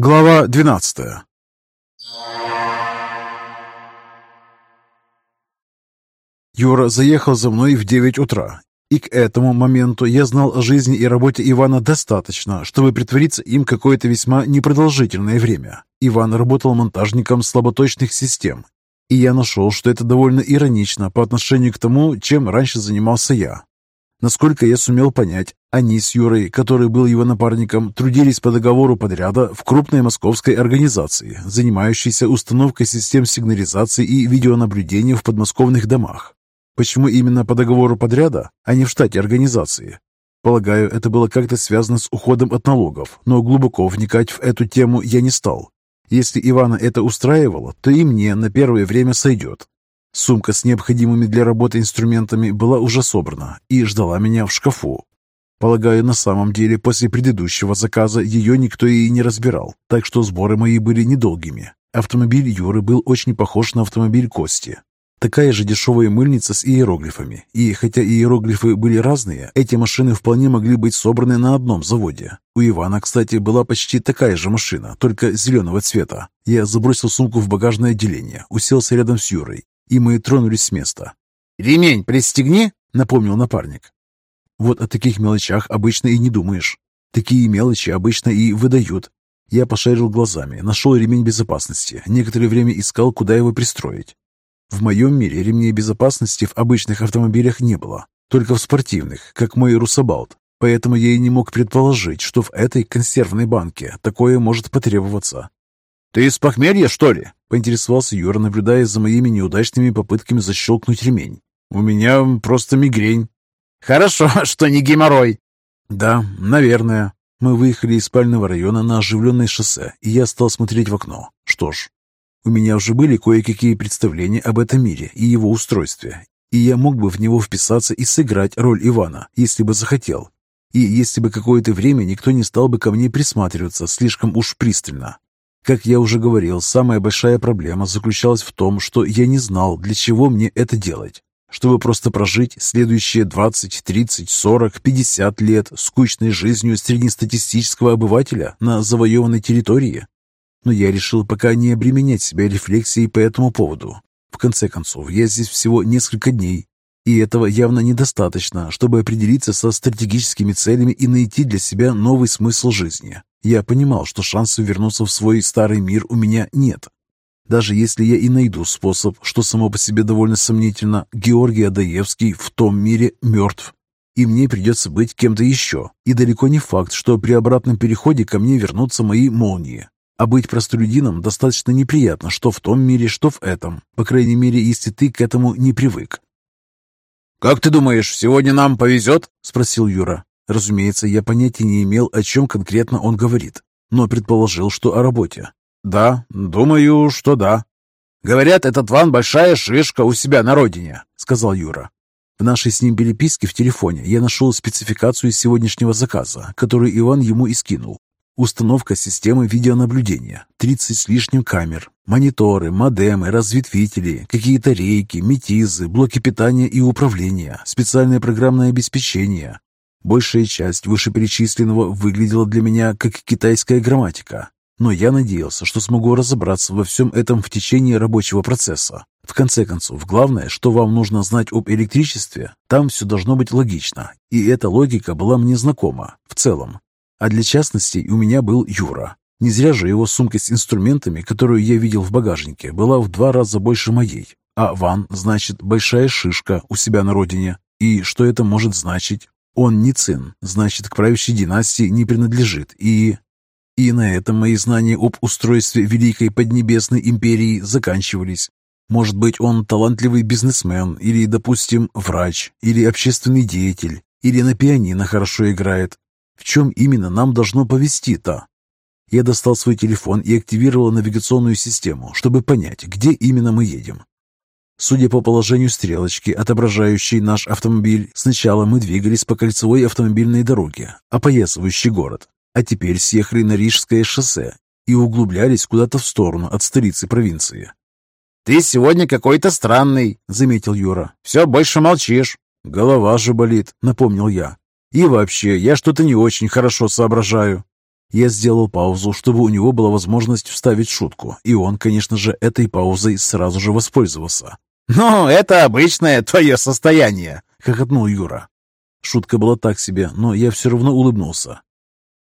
Глава 12 Юра заехал за мной в 9 утра, и к этому моменту я знал о жизни и работе Ивана достаточно, чтобы притвориться им какое-то весьма непродолжительное время. Иван работал монтажником слаботочных систем, и я нашел, что это довольно иронично по отношению к тому, чем раньше занимался я. Насколько я сумел понять, они с Юрой, который был его напарником, трудились по договору подряда в крупной московской организации, занимающейся установкой систем сигнализации и видеонаблюдения в подмосковных домах. Почему именно по договору подряда, а не в штате организации? Полагаю, это было как-то связано с уходом от налогов, но глубоко вникать в эту тему я не стал. Если Ивана это устраивало, то и мне на первое время сойдет. Сумка с необходимыми для работы инструментами была уже собрана и ждала меня в шкафу. Полагаю, на самом деле после предыдущего заказа ее никто и не разбирал, так что сборы мои были недолгими. Автомобиль Юры был очень похож на автомобиль Кости. Такая же дешевая мыльница с иероглифами. И хотя иероглифы были разные, эти машины вполне могли быть собраны на одном заводе. У Ивана, кстати, была почти такая же машина, только зеленого цвета. Я забросил сумку в багажное отделение, уселся рядом с Юрой и мы тронулись с места. «Ремень пристегни!» — напомнил напарник. Вот о таких мелочах обычно и не думаешь. Такие мелочи обычно и выдают. Я пошарил глазами, нашел ремень безопасности, некоторое время искал, куда его пристроить. В моем мире ремней безопасности в обычных автомобилях не было, только в спортивных, как мой Русабалт. Поэтому я и не мог предположить, что в этой консервной банке такое может потребоваться. «Ты из похмелья, что ли?» — поинтересовался Юра, наблюдая за моими неудачными попытками защелкнуть ремень. «У меня просто мигрень». «Хорошо, что не геморрой». «Да, наверное». Мы выехали из спального района на оживленное шоссе, и я стал смотреть в окно. Что ж, у меня уже были кое-какие представления об этом мире и его устройстве, и я мог бы в него вписаться и сыграть роль Ивана, если бы захотел. И если бы какое-то время никто не стал бы ко мне присматриваться слишком уж пристально. Как я уже говорил, самая большая проблема заключалась в том, что я не знал, для чего мне это делать. Чтобы просто прожить следующие 20, 30, 40, 50 лет скучной жизнью среднестатистического обывателя на завоеванной территории. Но я решил пока не обременять себя рефлексией по этому поводу. В конце концов, я здесь всего несколько дней, и этого явно недостаточно, чтобы определиться со стратегическими целями и найти для себя новый смысл жизни. Я понимал, что шансов вернуться в свой старый мир у меня нет. Даже если я и найду способ, что само по себе довольно сомнительно, Георгий Адаевский в том мире мертв, и мне придется быть кем-то еще. И далеко не факт, что при обратном переходе ко мне вернутся мои молнии. А быть простолюдином достаточно неприятно, что в том мире, что в этом. По крайней мере, если ты к этому не привык. «Как ты думаешь, сегодня нам повезет?» – спросил Юра. Разумеется, я понятия не имел, о чем конкретно он говорит, но предположил, что о работе. «Да, думаю, что да». «Говорят, этот Ван большая шишка у себя на родине», — сказал Юра. В нашей с ним переписке в телефоне я нашел спецификацию сегодняшнего заказа, который Иван ему и скинул. Установка системы видеонаблюдения, 30 с лишним камер, мониторы, модемы, разветвители, какие-то рейки, метизы, блоки питания и управления, специальное программное обеспечение, Большая часть вышеперечисленного выглядела для меня как китайская грамматика, но я надеялся, что смогу разобраться во всем этом в течение рабочего процесса. В конце концов, главное, что вам нужно знать об электричестве, там все должно быть логично, и эта логика была мне знакома в целом. А для частностей у меня был Юра. Не зря же его сумка с инструментами, которую я видел в багажнике, была в два раза больше моей. А Ван, значит, большая шишка у себя на родине. И что это может значить? Он не цин, значит, к правящей династии не принадлежит, и... И на этом мои знания об устройстве Великой Поднебесной Империи заканчивались. Может быть, он талантливый бизнесмен, или, допустим, врач, или общественный деятель, или на пианино хорошо играет. В чем именно нам должно повести-то? Я достал свой телефон и активировал навигационную систему, чтобы понять, где именно мы едем. Судя по положению стрелочки, отображающей наш автомобиль, сначала мы двигались по кольцевой автомобильной дороге, опоясывающей город, а теперь съехали на Рижское шоссе и углублялись куда-то в сторону от столицы провинции. «Ты сегодня какой-то странный», — заметил Юра. «Все больше молчишь». «Голова же болит», — напомнил я. «И вообще, я что-то не очень хорошо соображаю». Я сделал паузу, чтобы у него была возможность вставить шутку, и он, конечно же, этой паузой сразу же воспользовался. «Ну, это обычное твое состояние», — хохотнул Юра. Шутка была так себе, но я все равно улыбнулся.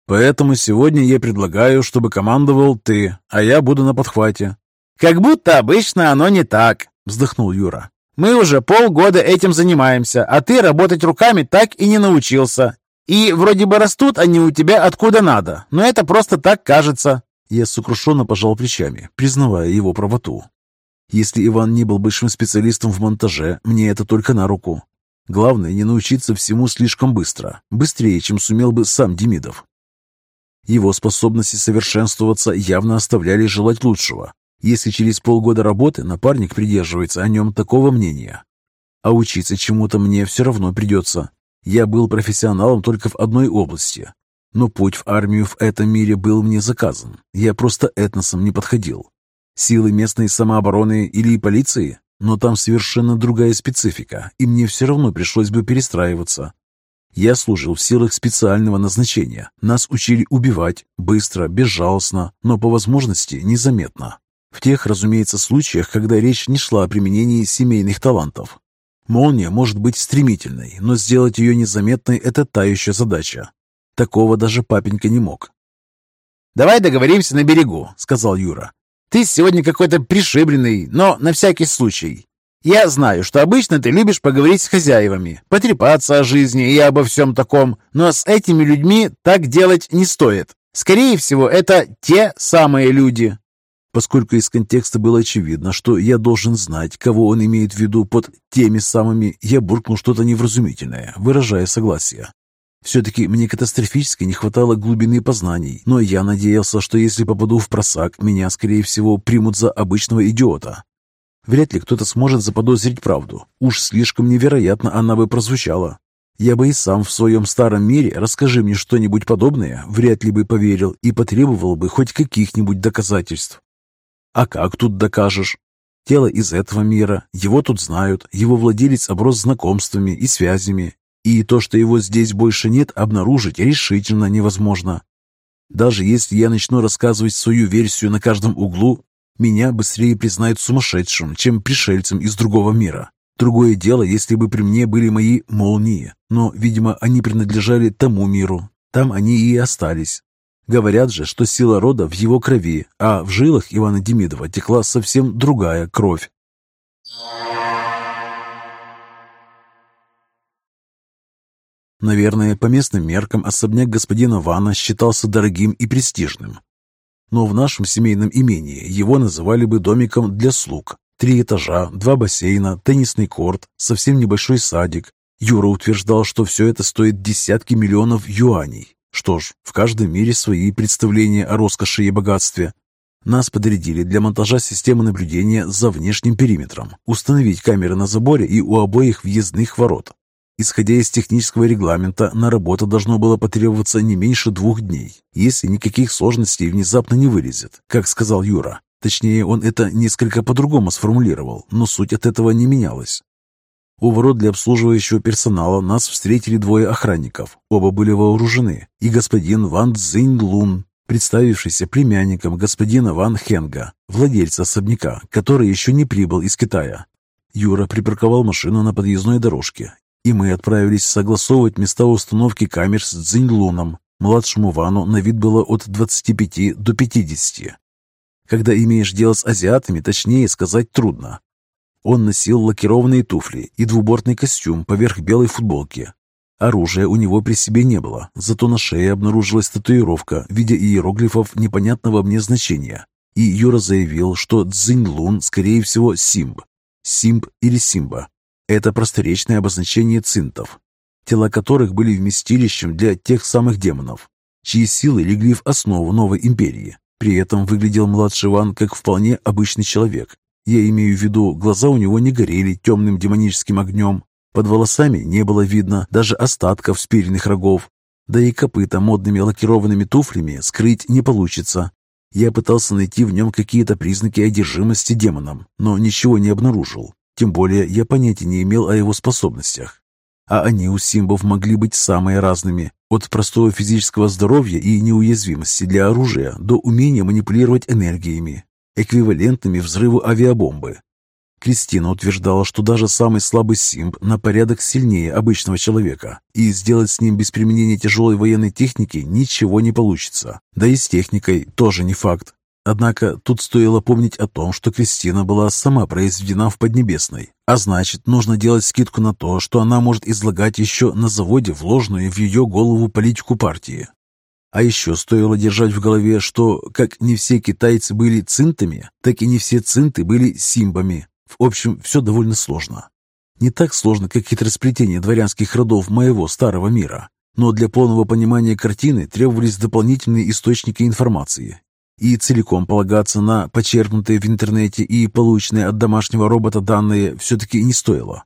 «Поэтому сегодня я предлагаю, чтобы командовал ты, а я буду на подхвате». «Как будто обычно оно не так», — вздохнул Юра. «Мы уже полгода этим занимаемся, а ты работать руками так и не научился. И вроде бы растут они у тебя откуда надо, но это просто так кажется». Я сокрушенно пожал плечами, признавая его правоту. Если Иван не был большим специалистом в монтаже, мне это только на руку. Главное, не научиться всему слишком быстро, быстрее, чем сумел бы сам Демидов. Его способности совершенствоваться явно оставляли желать лучшего, если через полгода работы напарник придерживается о нем такого мнения. А учиться чему-то мне все равно придется, я был профессионалом только в одной области, но путь в армию в этом мире был мне заказан. Я просто этносом не подходил. Силы местной самообороны или полиции? Но там совершенно другая специфика, и мне все равно пришлось бы перестраиваться. Я служил в силах специального назначения. Нас учили убивать, быстро, безжалостно, но по возможности незаметно. В тех, разумеется, случаях, когда речь не шла о применении семейных талантов. Молния может быть стремительной, но сделать ее незаметной – это та еще задача. Такого даже папенька не мог. «Давай договоримся на берегу», – сказал Юра. «Ты сегодня какой-то пришибленный, но на всякий случай. Я знаю, что обычно ты любишь поговорить с хозяевами, потрепаться о жизни и обо всем таком, но с этими людьми так делать не стоит. Скорее всего, это те самые люди, Поскольку из контекста было очевидно, что я должен знать, кого он имеет в виду под теми самыми, я буркнул что-то невразумительное, выражая согласие. Все-таки мне катастрофически не хватало глубины познаний, но я надеялся, что если попаду в просак, меня, скорее всего, примут за обычного идиота. Вряд ли кто-то сможет заподозрить правду. Уж слишком невероятно она бы прозвучала. Я бы и сам в своем старом мире, расскажи мне что-нибудь подобное, вряд ли бы поверил и потребовал бы хоть каких-нибудь доказательств. А как тут докажешь? Тело из этого мира, его тут знают, его владелец оброс знакомствами и связями, и то, что его здесь больше нет, обнаружить решительно невозможно. Даже если я начну рассказывать свою версию на каждом углу, меня быстрее признают сумасшедшим, чем пришельцем из другого мира. Другое дело, если бы при мне были мои молнии, но, видимо, они принадлежали тому миру. Там они и остались. Говорят же, что сила рода в его крови, а в жилах Ивана Демидова текла совсем другая кровь. Наверное, по местным меркам особняк господина Вана считался дорогим и престижным. Но в нашем семейном имении его называли бы домиком для слуг. Три этажа, два бассейна, теннисный корт, совсем небольшой садик. Юра утверждал, что все это стоит десятки миллионов юаней. Что ж, в каждом мире свои представления о роскоши и богатстве. Нас подрядили для монтажа системы наблюдения за внешним периметром, установить камеры на заборе и у обоих въездных ворот. Исходя из технического регламента, на работу должно было потребоваться не меньше двух дней, если никаких сложностей внезапно не вылезет, как сказал Юра. Точнее, он это несколько по-другому сформулировал, но суть от этого не менялась. У ворот для обслуживающего персонала нас встретили двое охранников. Оба были вооружены. И господин Ван Цзинь Лун, представившийся племянником господина Ван Хенга, владельца особняка, который еще не прибыл из Китая. Юра припарковал машину на подъездной дорожке, и мы отправились согласовывать места установки камер с Цзиньлуном. Младшему Вану на вид было от 25 до 50. Когда имеешь дело с азиатами, точнее сказать трудно. Он носил лакированные туфли и двубортный костюм поверх белой футболки. Оружия у него при себе не было, зато на шее обнаружилась татуировка в виде иероглифов непонятного мне значения. И Юра заявил, что Цзиньлун, скорее всего, Симб. Симб или Симба. Это просторечное обозначение цинтов, тела которых были вместилищем для тех самых демонов, чьи силы легли в основу новой империи. При этом выглядел младший Иван как вполне обычный человек, я имею в виду, глаза у него не горели темным демоническим огнем, под волосами не было видно даже остатков спиренных рогов, да и копыта модными лакированными туфлями скрыть не получится. Я пытался найти в нем какие-то признаки одержимости демоном, но ничего не обнаружил. Тем более я понятия не имел о его способностях. А они у симбов могли быть самые разными, От простого физического здоровья и неуязвимости для оружия до умения манипулировать энергиями, эквивалентными взрыву авиабомбы. Кристина утверждала, что даже самый слабый симп на порядок сильнее обычного человека, и сделать с ним без применения тяжелой военной техники ничего не получится. Да и с техникой тоже не факт. Однако тут стоило помнить о том, что Кристина была сама произведена в Поднебесной, а значит, нужно делать скидку на то, что она может излагать еще на заводе вложенную в ее голову политику партии. А еще стоило держать в голове, что как не все китайцы были цинтами, так и не все цинты были симбами. В общем, все довольно сложно. Не так сложно, как хитросплетение дворянских родов моего старого мира. Но для полного понимания картины требовались дополнительные источники информации, и целиком полагаться на почерпнутые в интернете и полученные от домашнего робота данные все-таки не стоило.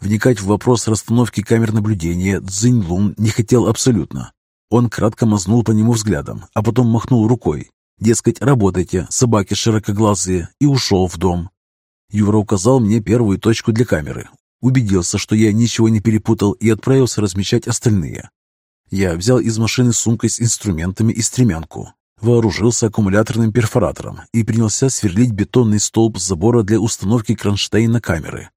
Вникать в вопрос расстановки камер наблюдения Цзинь Лун не хотел абсолютно. Он кратко мазнул по нему взглядом, а потом махнул рукой. Дескать, работайте, собаки широкоглазые, и ушел в дом. Юра указал мне первую точку для камеры, убедился, что я ничего не перепутал и отправился размечать остальные. Я взял из машины сумкой с инструментами и стремянку, вооружился аккумуляторным перфоратором и принялся сверлить бетонный столб забора для установки кронштейна камеры.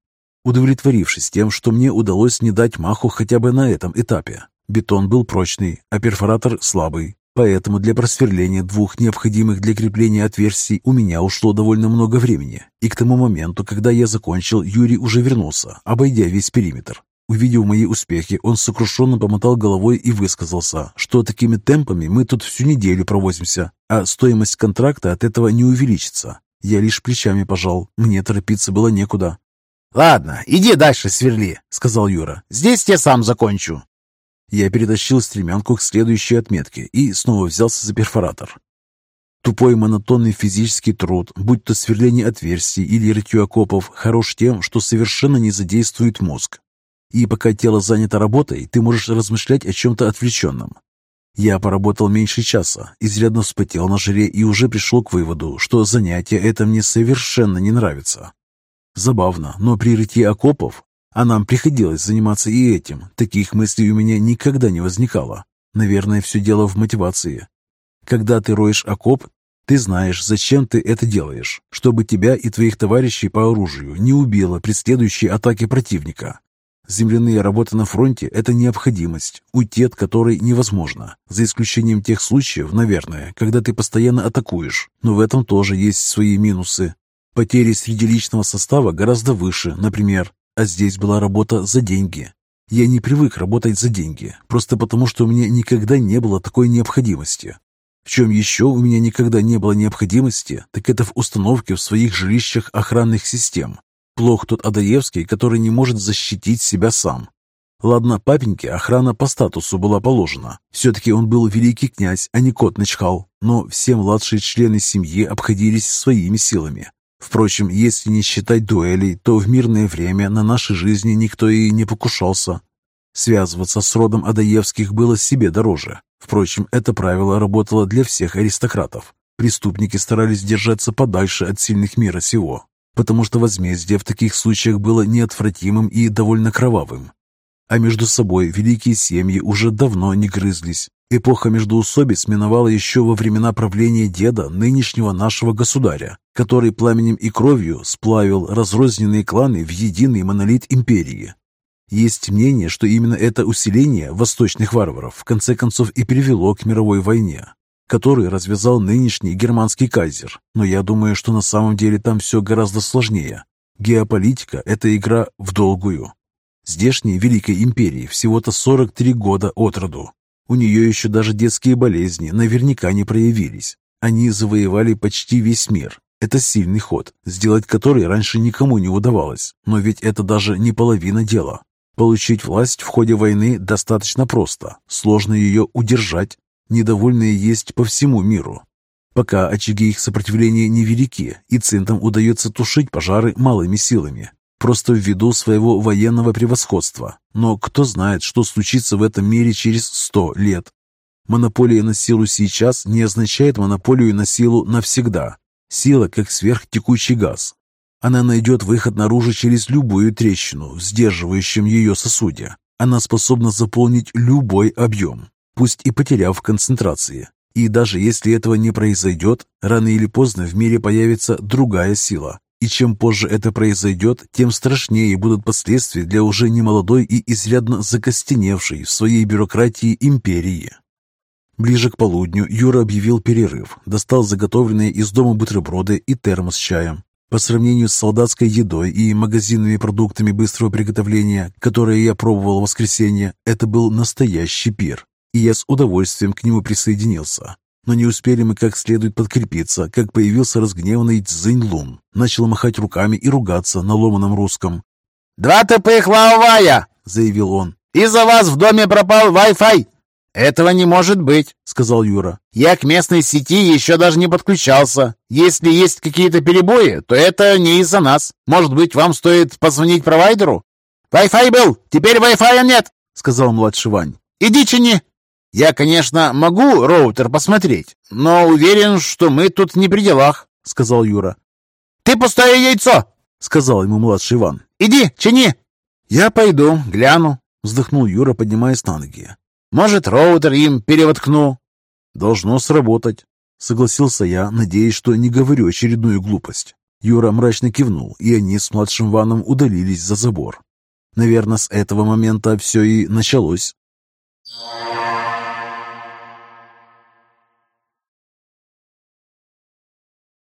Удовлетворившись тем, что мне удалось не дать маху хотя бы на этом этапе, бетон был прочный, а перфоратор слабый, поэтому для просверления двух необходимых для крепления отверстий у меня ушло довольно много времени, и к тому моменту, когда я закончил, Юрий уже вернулся, обойдя весь периметр. Увидев мои успехи, он сокрушенно помотал головой и высказался, что такими темпами мы тут всю неделю провозимся, а стоимость контракта от этого не увеличится. Я лишь плечами пожал, мне торопиться было некуда. «Ладно, иди дальше сверли», — сказал Юра. «Здесь я сам закончу». Я перетащил стремянку к следующей отметке и снова взялся за перфоратор. Тупой монотонный физический труд, будь то сверление отверстий или рытье окопов, хорош тем, что совершенно не задействует мозг. И пока тело занято работой, ты можешь размышлять о чем-то отвлеченном. Я поработал меньше часа, изрядно вспотел на жаре и уже пришел к выводу, что занятие это мне совершенно не нравится. Забавно, но при рытье окопов, а нам приходилось заниматься и этим, таких мыслей у меня никогда не возникало. Наверное, все дело в мотивации. Когда ты роешь окоп, ты знаешь, зачем ты это делаешь, чтобы тебя и твоих товарищей по оружию не убило при следующей атаке противника. Земляные работы на фронте – это необходимость, уйти от которой невозможно, за исключением тех случаев, наверное, когда ты постоянно атакуешь, но в этом тоже есть свои минусы. Потери среди личного состава гораздо выше, например, а здесь была работа за деньги. Я не привык работать за деньги, просто потому что у меня никогда не было такой необходимости. В чем еще у меня никогда не было необходимости, так это в установке в своих жилищах охранных систем, Плох тот Адаевский, который не может защитить себя сам. Ладно, папеньке охрана по статусу была положена. Все-таки он был великий князь, а не кот начхал. Но все младшие члены семьи обходились своими силами. Впрочем, если не считать дуэлей, то в мирное время на нашей жизни никто и не покушался. Связываться с родом Адаевских было себе дороже. Впрочем, это правило работало для всех аристократов. Преступники старались держаться подальше от сильных мира сего, потому что возмездие в таких случаях было неотвратимым и довольно кровавым. А между собой великие семьи уже давно не грызлись. Эпоха междоусобиц миновала еще во времена правления деда нынешнего нашего государя, который пламенем и кровью сплавил разрозненные кланы в единый монолит империи. Есть мнение, что именно это усиление восточных варваров в конце концов и привело к мировой войне, который развязал нынешний германский кайзер. Но я думаю, что на самом деле там все гораздо сложнее. Геополитика – это игра в долгую. Здешней Великой Империи всего-то 43 года от роду. У нее еще даже детские болезни наверняка не проявились. Они завоевали почти весь мир. Это сильный ход, сделать который раньше никому не удавалось. Но ведь это даже не половина дела. Получить власть в ходе войны достаточно просто. Сложно ее удержать, Недовольные есть по всему миру. Пока очаги их сопротивления невелики, и цинтам удается тушить пожары малыми силами, просто ввиду своего военного превосходства. Но кто знает, что случится в этом мире через сто лет. Монополия на силу сейчас не означает монополию на силу навсегда. Сила как сверхтекучий газ. Она найдет выход наружу через любую трещину в сдерживающем ее сосуде. Она способна заполнить любой объем, пусть и потеряв в концентрации. И даже если этого не произойдет, рано или поздно в мире появится другая сила. И чем позже это произойдет, тем страшнее будут последствия для уже немолодой и изрядно закостеневшей в своей бюрократии империи. Ближе к полудню Юра объявил перерыв, достал заготовленные из дома бутерброды и термос с чаем. По сравнению с солдатской едой и магазинными продуктами быстрого приготовления, которые я пробовал в воскресенье, это был настоящий пир и я с удовольствием к нему присоединился. Но не успели мы как следует подкрепиться, как появился разгневанный Цзинь Лун. Начал махать руками и ругаться на ломаном русском. «Два ТП хлавая!» — заявил он. «Из-за вас в доме пропал Wi-Fi!» «Этого не может быть», — сказал Юра. «Я к местной сети еще даже не подключался. Если есть какие-то перебои, то это не из-за нас. Может быть, вам стоит позвонить провайдеру?» «Wi-Fi был, теперь Wi-Fi нет», — сказал младший Вань. «Иди чини!» «Я, конечно, могу роутер посмотреть, но уверен, что мы тут не при делах», — сказал Юра. «Ты пустое яйцо!» — сказал ему младший Иван. «Иди, чини!» «Я пойду, гляну», — вздохнул Юра, поднимаясь на ноги. «Может, роутер им перевоткну?» «Должно сработать», — согласился я, надеясь, что не говорю очередную глупость. Юра мрачно кивнул, и они с младшим Ваном удалились за забор. Наверное, с этого момента все и началось.